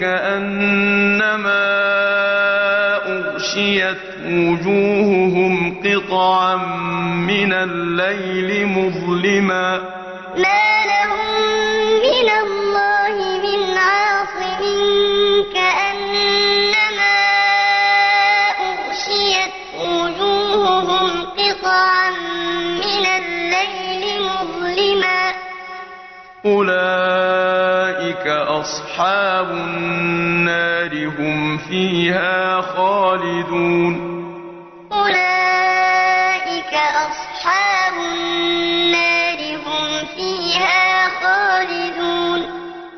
كأنما أغشيت وجوههم قطعا من الليل مظلما. ما لهم من الله من عاصم كأنما أغشيت وجوههم قطعا من الليل مظلما. أولئك أصحاب النار هم فيها خالدون. أولئك أصحاب النار